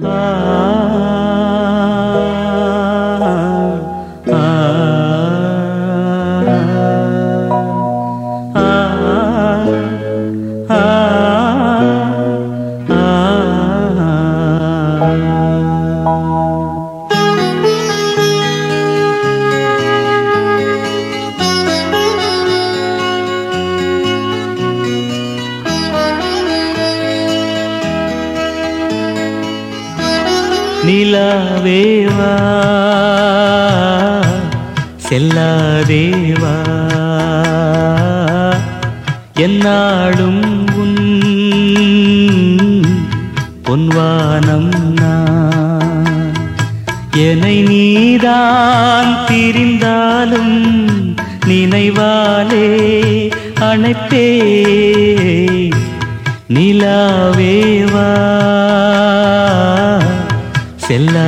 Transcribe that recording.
Ah. நிலாவேவா? செல்லாதேவா? என்னாலும் உன் பொன்வானம் நான். என்னை நீதான் திரிந்தாலும் நினைவாலே அணைப்பே. நிலாவேவா? செல்லா